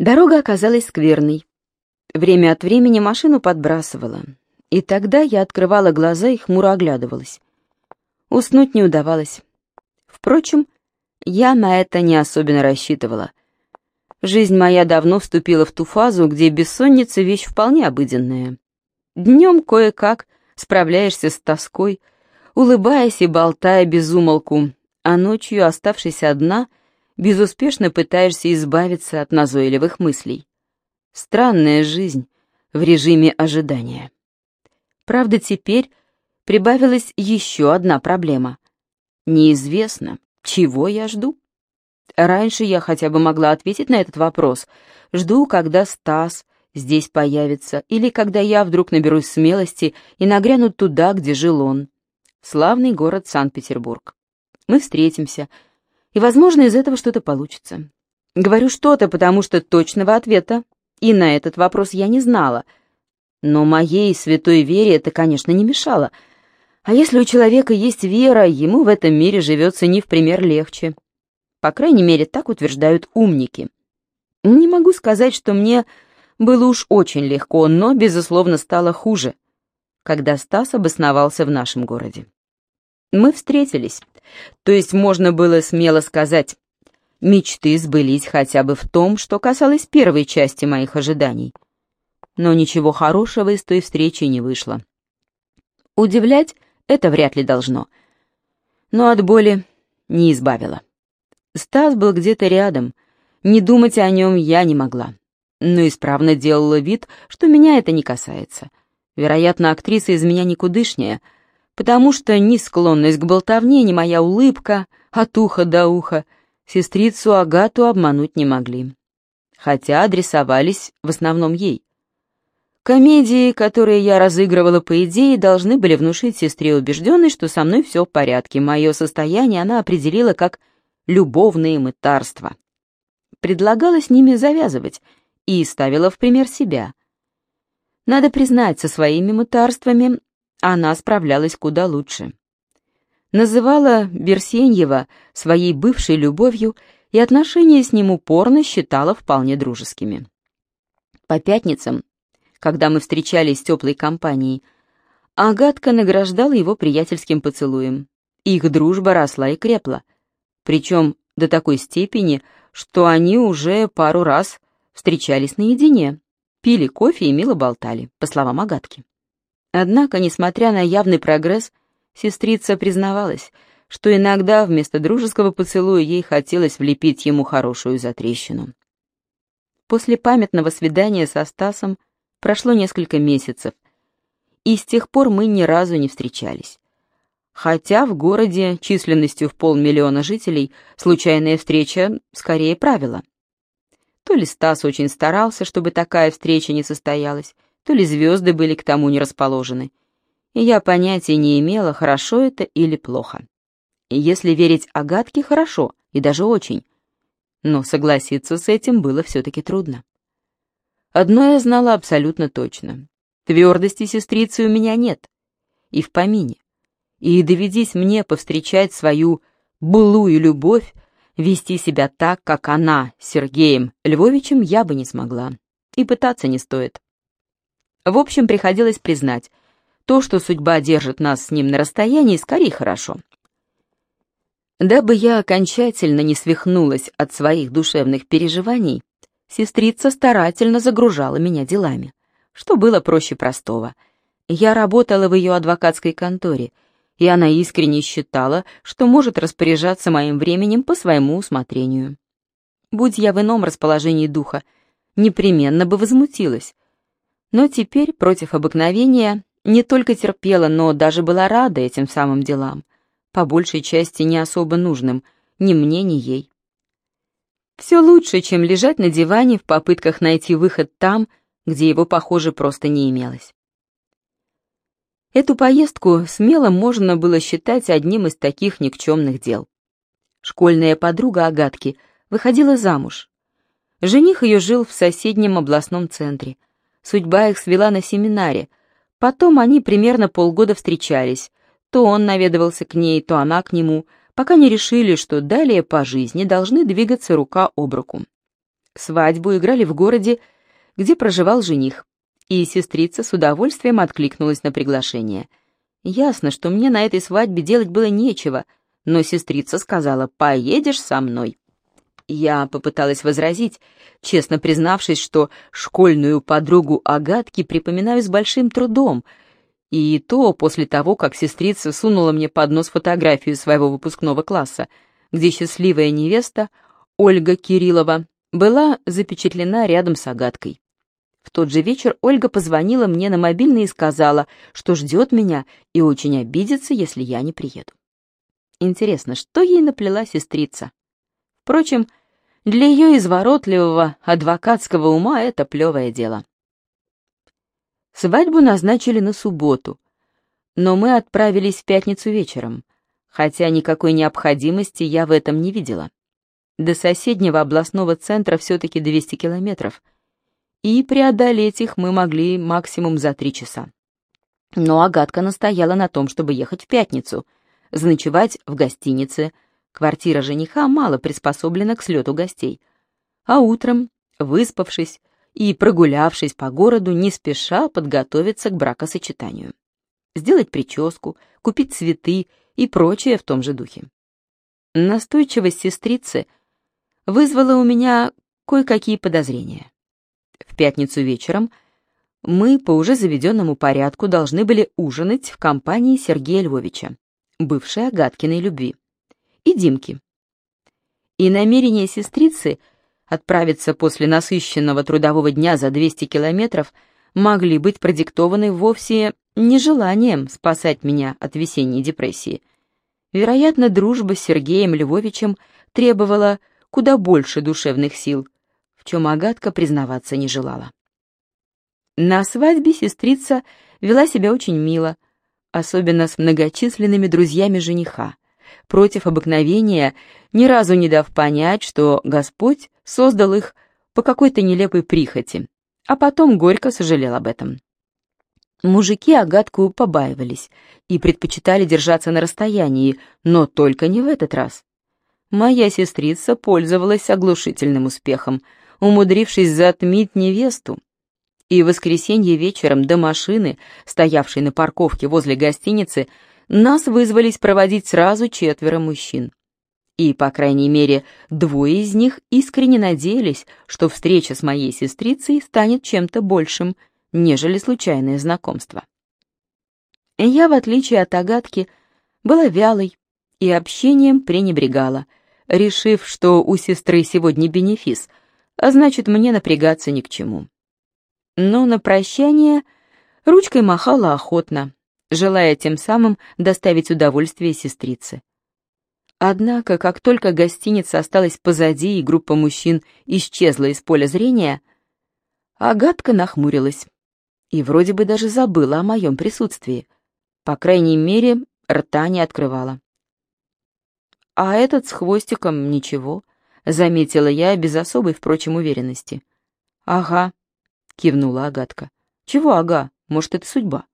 Дорога оказалась скверной. Время от времени машину подбрасывала, и тогда я открывала глаза и хмуро оглядывалась. Уснуть не удавалось. Впрочем, я на это не особенно рассчитывала. Жизнь моя давно вступила в ту фазу, где бессонница — вещь вполне обыденная. Днем кое-как справляешься с тоской, улыбаясь и болтая без умолку, а ночью, оставшись одна, безуспешно пытаешься избавиться от назойливых мыслей. Странная жизнь в режиме ожидания. Правда, теперь прибавилась еще одна проблема. Неизвестно, чего я жду. Раньше я хотя бы могла ответить на этот вопрос. Жду, когда Стас здесь появится, или когда я вдруг наберусь смелости и нагряну туда, где жил он. Славный город Санкт-Петербург. Мы встретимся, и, возможно, из этого что-то получится. Говорю что-то, потому что точного ответа и на этот вопрос я не знала. Но моей святой вере это, конечно, не мешало. А если у человека есть вера, ему в этом мире живется не в пример легче. По крайней мере, так утверждают умники. Не могу сказать, что мне было уж очень легко, но, безусловно, стало хуже, когда Стас обосновался в нашем городе. Мы встретились, то есть можно было смело сказать, мечты сбылись хотя бы в том, что касалось первой части моих ожиданий. Но ничего хорошего из той встречи не вышло. Удивлять это вряд ли должно, но от боли не избавило. Стас был где-то рядом, не думать о нем я не могла но исправно делала вид, что меня это не касается. Вероятно, актриса из меня никудышняя, потому что ни склонность к болтовне, ни моя улыбка от уха до уха сестрицу Агату обмануть не могли. Хотя адресовались в основном ей. Комедии, которые я разыгрывала по идее, должны были внушить сестре убежденность, что со мной все в порядке. Мое состояние она определила как любовное мытарство. Предлагала с ними завязывать — и ставила в пример себя. Надо признать, со своими мытарствами она справлялась куда лучше. Называла Берсеньева своей бывшей любовью и отношения с ним упорно считала вполне дружескими. По пятницам, когда мы встречались с теплой компанией, Агатка награждала его приятельским поцелуем. Их дружба росла и крепла, причем до такой степени, что они уже пару раз встречались наедине, пили кофе и мило болтали, по словам Агатки. Однако, несмотря на явный прогресс, сестрица признавалась, что иногда вместо дружеского поцелуя ей хотелось влепить ему хорошую затрещину. После памятного свидания со Стасом прошло несколько месяцев, и с тех пор мы ни разу не встречались. Хотя в городе численностью в полмиллиона жителей случайная встреча скорее правило. То ли Стас очень старался, чтобы такая встреча не состоялась, то ли звезды были к тому не расположены. И я понятия не имела, хорошо это или плохо. И если верить Агатке, хорошо, и даже очень. Но согласиться с этим было все-таки трудно. Одно я знала абсолютно точно. Твердости сестрицы у меня нет. И в помине. И доведись мне повстречать свою былую любовь, Вести себя так, как она Сергеем Львовичем, я бы не смогла. И пытаться не стоит. В общем, приходилось признать, то, что судьба держит нас с ним на расстоянии, скорее хорошо. Дабы я окончательно не свихнулась от своих душевных переживаний, сестрица старательно загружала меня делами, что было проще простого. Я работала в ее адвокатской конторе — и она искренне считала, что может распоряжаться моим временем по своему усмотрению. Будь я в ином расположении духа, непременно бы возмутилась. Но теперь, против обыкновения, не только терпела, но даже была рада этим самым делам, по большей части не особо нужным ни мне, ни ей. Все лучше, чем лежать на диване в попытках найти выход там, где его, похоже, просто не имелось. Эту поездку смело можно было считать одним из таких никчемных дел. Школьная подруга Агатки выходила замуж. Жених ее жил в соседнем областном центре. Судьба их свела на семинаре. Потом они примерно полгода встречались. То он наведывался к ней, то она к нему, пока не решили, что далее по жизни должны двигаться рука об руку. Свадьбу играли в городе, где проживал жених, и сестрица с удовольствием откликнулась на приглашение. Ясно, что мне на этой свадьбе делать было нечего, но сестрица сказала «поедешь со мной». Я попыталась возразить, честно признавшись, что школьную подругу Агатки припоминаю с большим трудом, и то после того, как сестрица сунула мне под нос фотографию своего выпускного класса, где счастливая невеста, Ольга Кириллова, была запечатлена рядом с Агаткой. В тот же вечер Ольга позвонила мне на мобильный и сказала, что ждет меня и очень обидится, если я не приеду. Интересно, что ей наплела сестрица? Впрочем, для ее изворотливого адвокатского ума это плевое дело. Свадьбу назначили на субботу, но мы отправились в пятницу вечером, хотя никакой необходимости я в этом не видела. До соседнего областного центра все-таки 200 километров, и преодолеть их мы могли максимум за три часа. Но Агатка настояла на том, чтобы ехать в пятницу, заночевать в гостинице. Квартира жениха мало приспособлена к слету гостей. А утром, выспавшись и прогулявшись по городу, не спеша подготовиться к бракосочетанию. Сделать прическу, купить цветы и прочее в том же духе. Настойчивость сестрицы — вызвало у меня кое-какие подозрения. В пятницу вечером мы по уже заведенному порядку должны были ужинать в компании Сергея Львовича, бывшей Агаткиной любви, и Димки. И намерение сестрицы отправиться после насыщенного трудового дня за 200 километров могли быть продиктованы вовсе не желанием спасать меня от весенней депрессии. Вероятно, дружба с Сергеем Львовичем требовала куда больше душевных сил, в чем Агатка признаваться не желала. На свадьбе сестрица вела себя очень мило, особенно с многочисленными друзьями жениха, против обыкновения, ни разу не дав понять, что Господь создал их по какой-то нелепой прихоти, а потом горько сожалел об этом. Мужики Агатку побаивались и предпочитали держаться на расстоянии, но только не в этот раз. Моя сестрица пользовалась оглушительным успехом, умудрившись затмить невесту. И в воскресенье вечером до машины, стоявшей на парковке возле гостиницы, нас вызвались проводить сразу четверо мужчин. И, по крайней мере, двое из них искренне надеялись, что встреча с моей сестрицей станет чем-то большим, нежели случайное знакомство. Я, в отличие от Агатки, была вялой и общением пренебрегала — решив, что у сестры сегодня бенефис, а значит, мне напрягаться ни к чему. Но на прощание ручкой махала охотно, желая тем самым доставить удовольствие сестрице. Однако, как только гостиница осталась позади и группа мужчин исчезла из поля зрения, Агатка нахмурилась и вроде бы даже забыла о моем присутствии. По крайней мере, рта не открывала. А этот с хвостиком ничего, заметила я без особой, впрочем, уверенности. Ага, кивнула Агатка. Чего ага? Может, это судьба?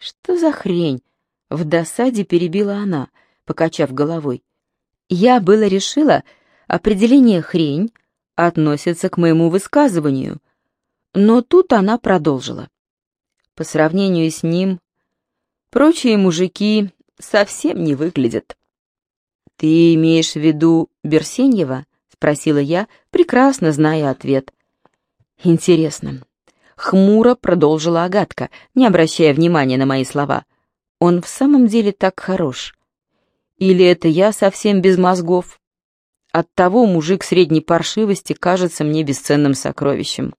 Что за хрень? В досаде перебила она, покачав головой. Я было решила, определение «хрень» относится к моему высказыванию, но тут она продолжила. По сравнению с ним, прочие мужики совсем не выглядят. «Ты имеешь в виду Берсеньева?» — спросила я, прекрасно зная ответ. «Интересно». Хмуро продолжила Агатка, не обращая внимания на мои слова. «Он в самом деле так хорош? Или это я совсем без мозгов? Оттого мужик средней паршивости кажется мне бесценным сокровищем».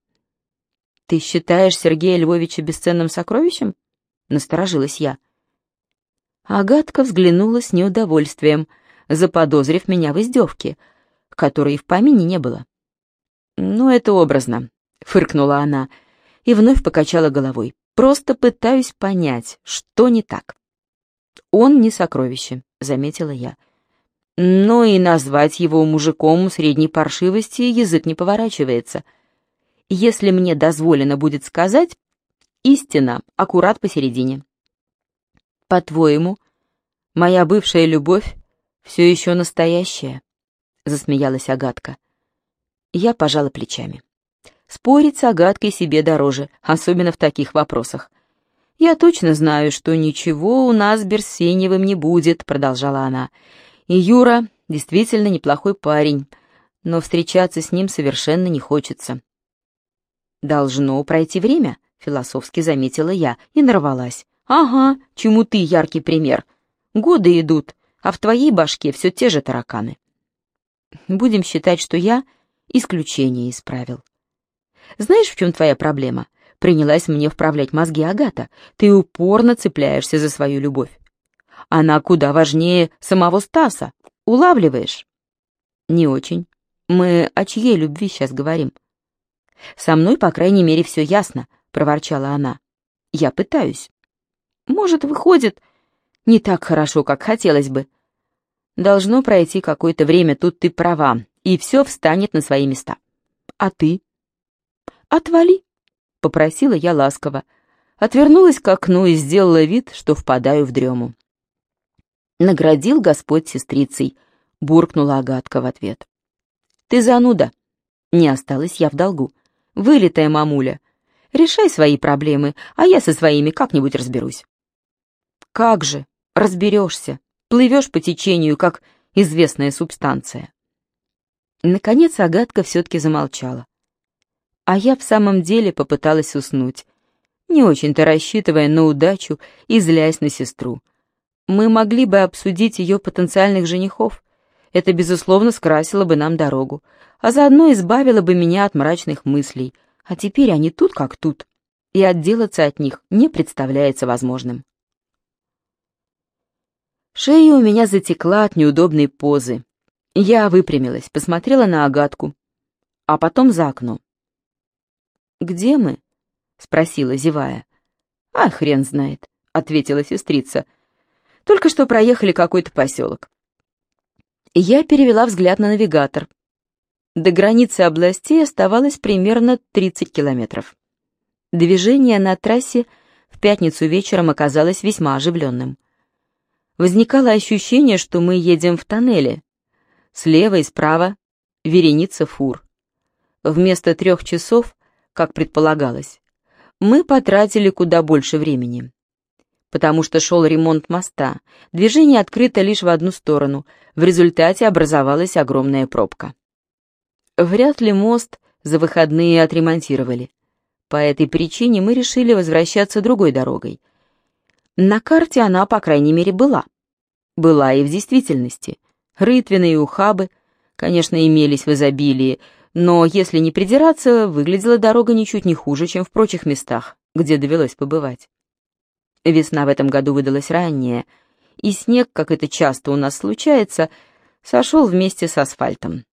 «Ты считаешь Сергея Львовича бесценным сокровищем?» — насторожилась я. Агатка взглянула с неудовольствием — заподозрив меня в издевке, которой в помине не было. «Ну, это образно», — фыркнула она и вновь покачала головой. «Просто пытаюсь понять, что не так». «Он не сокровище», — заметила я. Но и назвать его мужиком средней паршивости язык не поворачивается. Если мне дозволено будет сказать, истина аккурат посередине. По-твоему, моя бывшая любовь все еще настоящая», — засмеялась Агатка. Я пожала плечами. Спорить с Агаткой себе дороже, особенно в таких вопросах. «Я точно знаю, что ничего у нас с Берсеневым не будет», — продолжала она. «И Юра действительно неплохой парень, но встречаться с ним совершенно не хочется». «Должно пройти время», — философски заметила я и нарвалась. «Ага, чему ты яркий пример. Годы идут, а в твоей башке все те же тараканы». Будем считать, что я исключение исправил. Знаешь, в чем твоя проблема? Принялась мне вправлять мозги Агата. Ты упорно цепляешься за свою любовь. Она куда важнее самого Стаса. Улавливаешь? Не очень. Мы о чьей любви сейчас говорим? Со мной, по крайней мере, все ясно, проворчала она. Я пытаюсь. Может, выходит, не так хорошо, как хотелось бы. Должно пройти какое-то время, тут ты права, и все встанет на свои места. А ты? Отвали, попросила я ласково. Отвернулась к окну и сделала вид, что впадаю в дрему. Наградил Господь сестрицей, буркнула Агатка в ответ. Ты зануда. Не осталась я в долгу. Вылитая мамуля. Решай свои проблемы, а я со своими как-нибудь разберусь. Как же, разберешься, плывешь по течению, как известная субстанция. Наконец Агатка все-таки замолчала. А я в самом деле попыталась уснуть, не очень-то рассчитывая на удачу и злясь на сестру. Мы могли бы обсудить ее потенциальных женихов. Это, безусловно, скрасило бы нам дорогу, а заодно избавило бы меня от мрачных мыслей. А теперь они тут как тут, и отделаться от них не представляется возможным. Шея у меня затекла от неудобной позы. Я выпрямилась, посмотрела на Агатку, а потом за окно. «Где мы?» — спросила, зевая. «А, хрен знает», — ответила сестрица. «Только что проехали какой-то поселок». Я перевела взгляд на навигатор. До границы областей оставалось примерно 30 километров. Движение на трассе в пятницу вечером оказалось весьма оживленным возникало ощущение, что мы едем в тоннеле. Слева и справа вереница фур. Вместо трех часов, как предполагалось, мы потратили куда больше времени. Потому что шел ремонт моста, движение открыто лишь в одну сторону, в результате образовалась огромная пробка. Вряд ли мост за выходные отремонтировали. По этой причине мы решили возвращаться другой дорогой. На карте она, по крайней мере, была была и в действительности. Рытвины и ухабы, конечно, имелись в изобилии, но, если не придираться, выглядела дорога ничуть не хуже, чем в прочих местах, где довелось побывать. Весна в этом году выдалась ранняя, и снег, как это часто у нас случается, сошел вместе с асфальтом.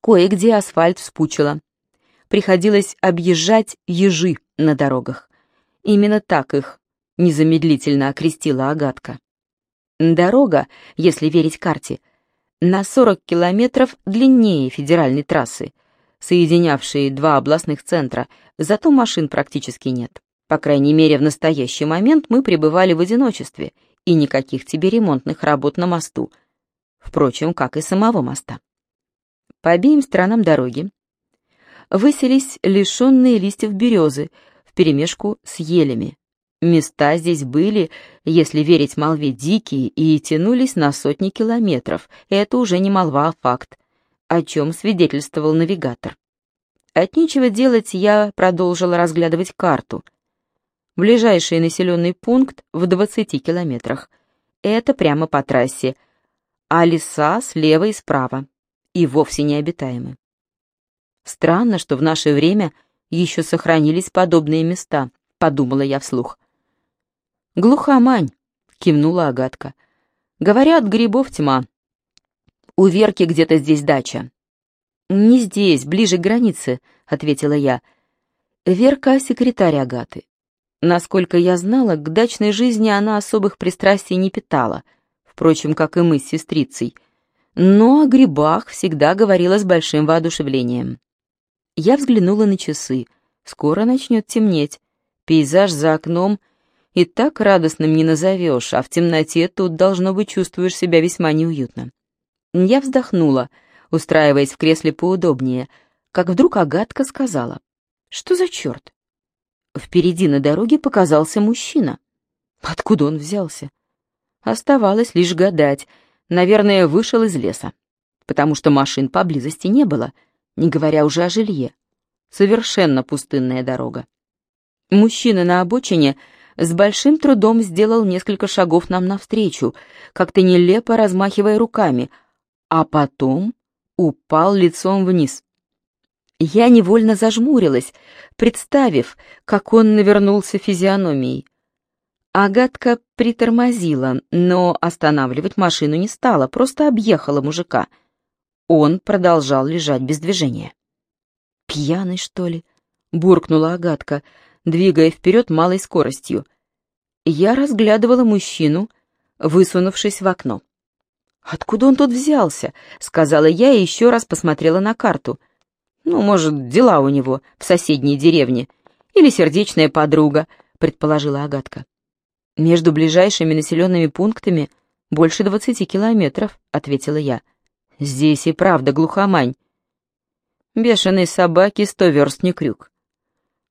Кое-где асфальт вспучило. Приходилось объезжать ежи на дорогах. Именно так их незамедлительно окрестила Агатка. Дорога, если верить карте, на 40 километров длиннее федеральной трассы, соединявшей два областных центра, зато машин практически нет. По крайней мере, в настоящий момент мы пребывали в одиночестве, и никаких тебе ремонтных работ на мосту. Впрочем, как и самого моста. По обеим сторонам дороги выселись лишенные листьев березы вперемешку с елями, Места здесь были, если верить молве, дикие и тянулись на сотни километров. Это уже не молва, а факт, о чем свидетельствовал навигатор. От нечего делать я продолжила разглядывать карту. Ближайший населенный пункт в 20 километрах. Это прямо по трассе, а леса слева и справа, и вовсе необитаемы. Странно, что в наше время еще сохранились подобные места, подумала я вслух. «Глухомань», — кивнула Агатка. «Говорят, грибов тьма. У Верки где-то здесь дача». «Не здесь, ближе к границе», — ответила я. Верка — секретарь Агаты. Насколько я знала, к дачной жизни она особых пристрастий не питала, впрочем, как и мы с сестрицей. Но о грибах всегда говорила с большим воодушевлением. Я взглянула на часы. Скоро начнет темнеть. Пейзаж за окном — и так радостным не назовешь, а в темноте тут, должно быть, чувствуешь себя весьма неуютно. Я вздохнула. устраиваясь в кресле поудобнее, как вдруг Агатка сказала. «Что за черт?» Впереди на дороге показался мужчина. Откуда он взялся? Оставалось лишь гадать. Наверное, вышел из леса, потому что машин поблизости не было, не говоря уже о жилье. Совершенно пустынная дорога. Мужчина на обочине с большим трудом сделал несколько шагов нам навстречу, как-то нелепо размахивая руками, а потом упал лицом вниз. Я невольно зажмурилась, представив, как он навернулся физиономией. Агатка притормозила, но останавливать машину не стала, просто объехала мужика. Он продолжал лежать без движения. «Пьяный, что ли?» — буркнула Агатка, двигая вперед малой скоростью. Я разглядывала мужчину, высунувшись в окно. «Откуда он тут взялся?» — сказала я и еще раз посмотрела на карту. «Ну, может, дела у него в соседней деревне. Или сердечная подруга», — предположила Агатка. «Между ближайшими населенными пунктами больше двадцати километров», — ответила я. «Здесь и правда глухомань. Бешеной собаки сто верст не крюк.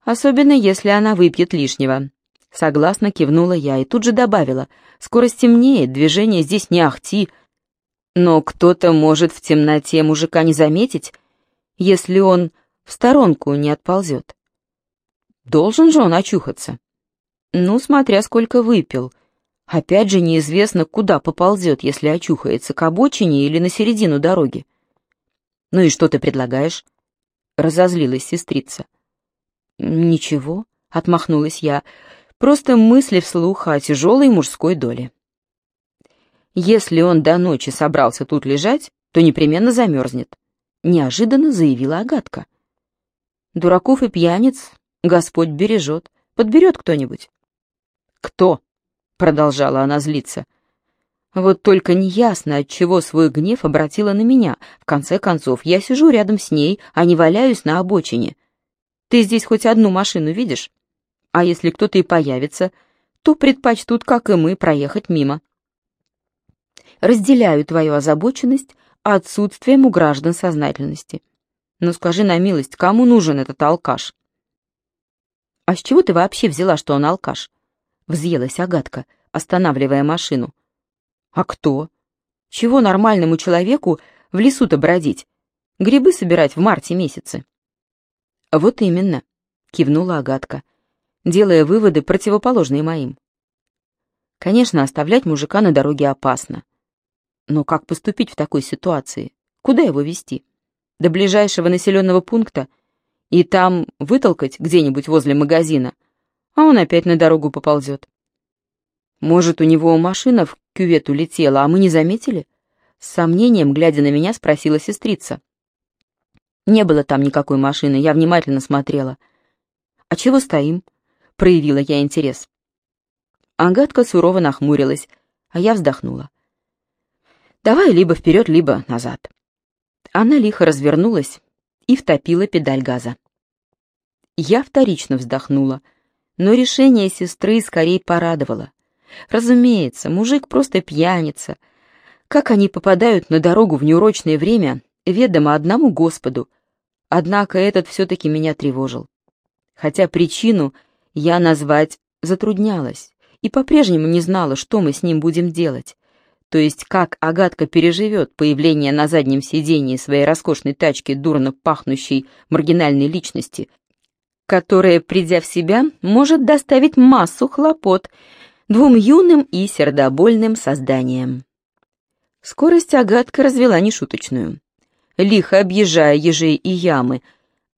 Особенно, если она выпьет лишнего». Согласно кивнула я и тут же добавила. «Скоро стемнеет, движение здесь не ахти. Но кто-то может в темноте мужика не заметить, если он в сторонку не отползет. Должен же он очухаться». Ну, смотря сколько выпил. Опять же, неизвестно, куда поползет, если очухается, к обочине или на середину дороги. «Ну и что ты предлагаешь?» — разозлилась сестрица. «Ничего», — отмахнулась я, — «просто мысли вслух о тяжелой мужской доле». «Если он до ночи собрался тут лежать, то непременно замерзнет», — неожиданно заявила Агатка. «Дураков и пьяниц Господь бережет, подберет кто-нибудь». «Кто?» — продолжала она злиться. Вот только неясно, от чего свой гнев обратила на меня. В конце концов, я сижу рядом с ней, а не валяюсь на обочине. Ты здесь хоть одну машину видишь? А если кто-то и появится, то предпочтут, как и мы, проехать мимо. Разделяю твою озабоченность отсутствием у граждан сознательности. Но скажи на милость, кому нужен этот алкаш? А с чего ты вообще взяла, что он алкаш? — взъелась Агатка, останавливая машину. «А кто? Чего нормальному человеку в лесу-то бродить? Грибы собирать в марте месяце?» «Вот именно», — кивнула Агатка, делая выводы, противоположные моим. «Конечно, оставлять мужика на дороге опасно. Но как поступить в такой ситуации? Куда его вести? До ближайшего населенного пункта и там вытолкать где-нибудь возле магазина — а он опять на дорогу поползет. Может, у него машина в кювет улетела, а мы не заметили? С сомнением, глядя на меня, спросила сестрица. Не было там никакой машины, я внимательно смотрела. «А чего стоим?» — проявила я интерес. Агатка сурово нахмурилась, а я вздохнула. «Давай либо вперед, либо назад». Она лихо развернулась и втопила педаль газа. Я вторично вздохнула — но решение сестры скорее порадовало. Разумеется, мужик просто пьяница. Как они попадают на дорогу в неурочное время, ведомо одному Господу. Однако этот все-таки меня тревожил. Хотя причину я назвать затруднялась и по-прежнему не знала, что мы с ним будем делать. То есть как Агатка переживет появление на заднем сидении своей роскошной тачки дурно пахнущей маргинальной личности, которая, придя в себя, может доставить массу хлопот двум юным и сердобольным созданиям. Скорость Агатка развела нешуточную, лихо объезжая ежей и ямы,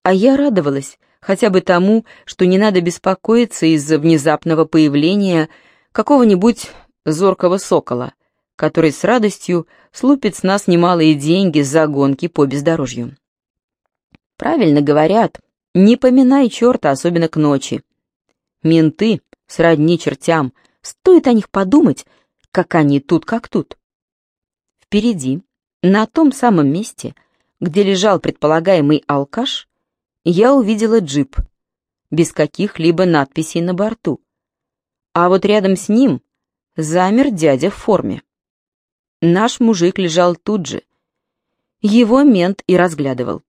а я радовалась хотя бы тому, что не надо беспокоиться из-за внезапного появления какого-нибудь зоркого сокола, который с радостью слупит с нас немалые деньги за гонки по бездорожью. Правильно говорят, не поминай черта, особенно к ночи. Менты сродни чертям, стоит о них подумать, как они тут как тут. Впереди, на том самом месте, где лежал предполагаемый алкаш, я увидела джип, без каких-либо надписей на борту. А вот рядом с ним замер дядя в форме. Наш мужик лежал тут же, его мент и разглядывал.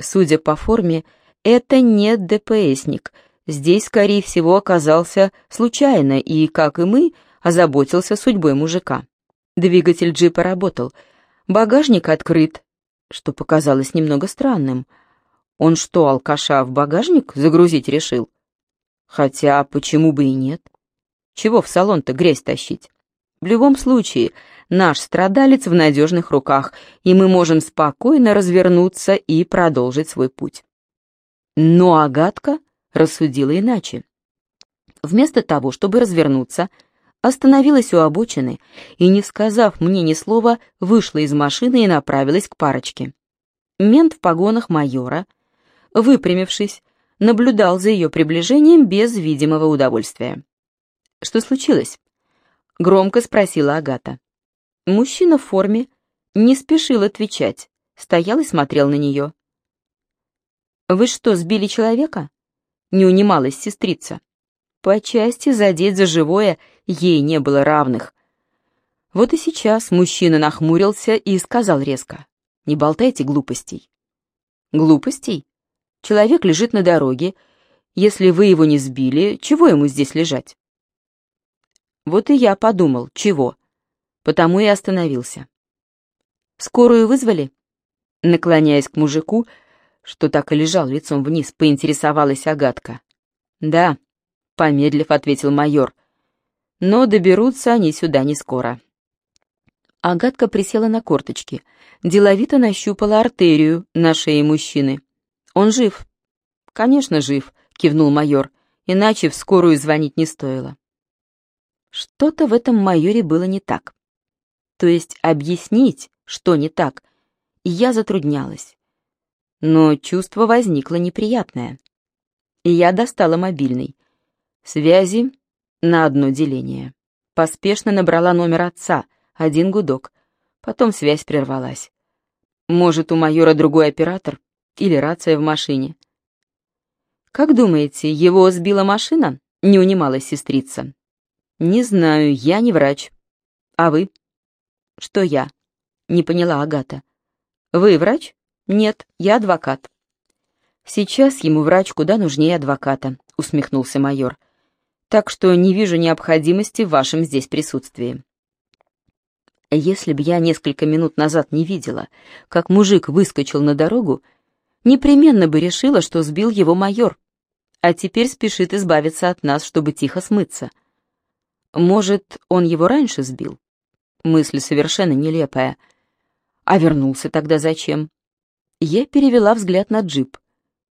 Судя по форме, это не ДПСник. Здесь, скорее всего, оказался случайно и, как и мы, озаботился судьбой мужика. Двигатель джипа работал. Багажник открыт, что показалось немного странным. Он что, алкаша в багажник загрузить решил? Хотя, почему бы и нет? Чего в салон-то грязь тащить? В любом случае, наш страдалец в надежных руках, и мы можем спокойно развернуться и продолжить свой путь. Но Агатка рассудила иначе. Вместо того, чтобы развернуться, остановилась у обочины и, не сказав мне ни слова, вышла из машины и направилась к парочке. Мент в погонах майора, выпрямившись, наблюдал за ее приближением без видимого удовольствия. «Что случилось?» — громко спросила Агата. Мужчина в форме не спешил отвечать, стоял и смотрел на нее. «Вы что, сбили человека?» — не унималась сестрица. По части задеть за живое ей не было равных. Вот и сейчас мужчина нахмурился и сказал резко, «Не болтайте глупостей». «Глупостей? Человек лежит на дороге. Если вы его не сбили, чего ему здесь лежать?» Вот и я подумал, чего, потому и остановился. «Скорую вызвали?» Наклоняясь к мужику, что так и лежал лицом вниз, поинтересовалась Агатка. «Да», — помедлив ответил майор. «Но доберутся они сюда не скоро». Агатка присела на корточки, деловито нащупала артерию на шее мужчины. «Он жив». «Конечно, жив», — кивнул майор, «иначе в скорую звонить не стоило». Что-то в этом майоре было не так. То есть объяснить, что не так, я затруднялась. Но чувство возникло неприятное. И я достала мобильный. Связи на одно деление. Поспешно набрала номер отца, один гудок. Потом связь прервалась. Может, у майора другой оператор? Или рация в машине? «Как думаете, его сбила машина?» — не унималась сестрица. «Не знаю, я не врач. А вы?» «Что я?» — не поняла Агата. «Вы врач?» «Нет, я адвокат». «Сейчас ему врач куда нужнее адвоката», — усмехнулся майор так что не вижу необходимости в вашем здесь присутствии. Если б я несколько минут назад не видела, как мужик выскочил на дорогу, непременно бы решила, что сбил его майор, а теперь спешит избавиться от нас, чтобы тихо смыться. Может, он его раньше сбил? Мысль совершенно нелепая. А вернулся тогда зачем? Я перевела взгляд на джип.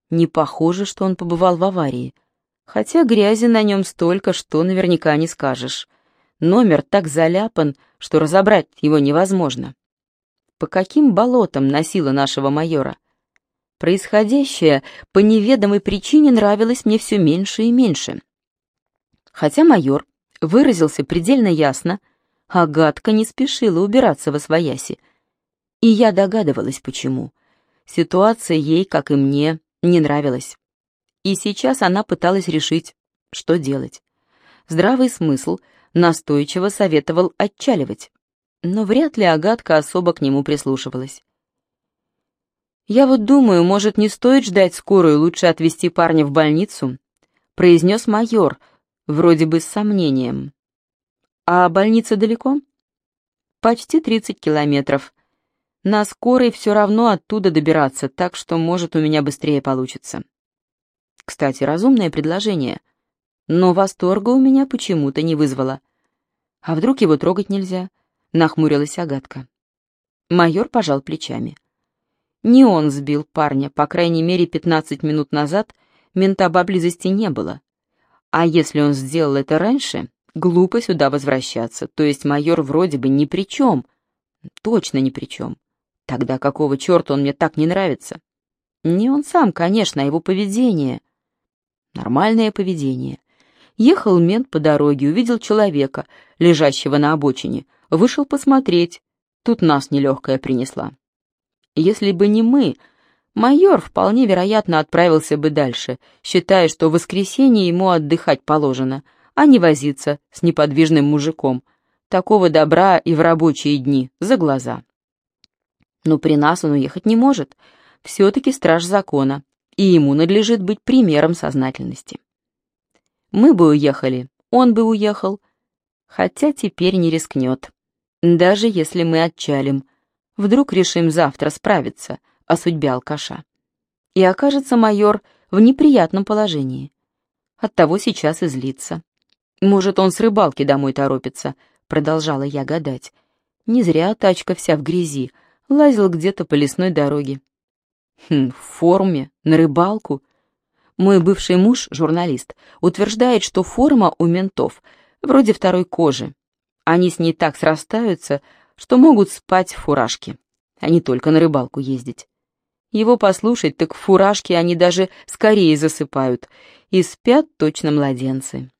Не похоже, что он побывал в аварии — Хотя грязи на нем столько, что наверняка не скажешь. Номер так заляпан, что разобрать его невозможно. По каким болотам носила нашего майора? Происходящее по неведомой причине нравилось мне все меньше и меньше. Хотя майор выразился предельно ясно, Агатка не спешила убираться во свояси. И я догадывалась, почему. Ситуация ей, как и мне, не нравилась. И сейчас она пыталась решить, что делать. Здравый смысл настойчиво советовал отчаливать, но вряд ли Агатка особо к нему прислушивалась. «Я вот думаю, может, не стоит ждать скорую, лучше отвезти парня в больницу?» произнес майор, вроде бы с сомнением. «А больница далеко?» «Почти тридцать километров. На скорой все равно оттуда добираться, так что, может, у меня быстрее получится». Кстати, разумное предложение. Но восторга у меня почему-то не вызвало. А вдруг его трогать нельзя? Нахмурилась Агатка. Майор пожал плечами. Не он сбил парня, по крайней мере, 15 минут назад мента поблизости не было. А если он сделал это раньше, глупо сюда возвращаться, то есть майор вроде бы ни при чем. Точно ни при чем. Тогда какого черта он мне так не нравится? Не он сам, конечно, а его поведение. Нормальное поведение. Ехал мент по дороге, увидел человека, лежащего на обочине, вышел посмотреть. Тут нас нелегкая принесла. Если бы не мы, майор вполне вероятно отправился бы дальше, считая, что в воскресенье ему отдыхать положено, а не возиться с неподвижным мужиком. Такого добра и в рабочие дни, за глаза. Но при нас он уехать не может. Все-таки страж закона, и ему надлежит быть примером сознательности. Мы бы уехали, он бы уехал, хотя теперь не рискнет. Даже если мы отчалим, вдруг решим завтра справиться о судьбе алкаша. И окажется майор в неприятном положении. Оттого сейчас и злится. Может, он с рыбалки домой торопится, продолжала я гадать. Не зря тачка вся в грязи, лазил где-то по лесной дороге. Хм, в форме, на рыбалку. Мой бывший муж, журналист, утверждает, что форма у ментов вроде второй кожи. Они с ней так срастаются, что могут спать в фуражке, а не только на рыбалку ездить. Его послушать, так в фуражке они даже скорее засыпают, и спят точно младенцы.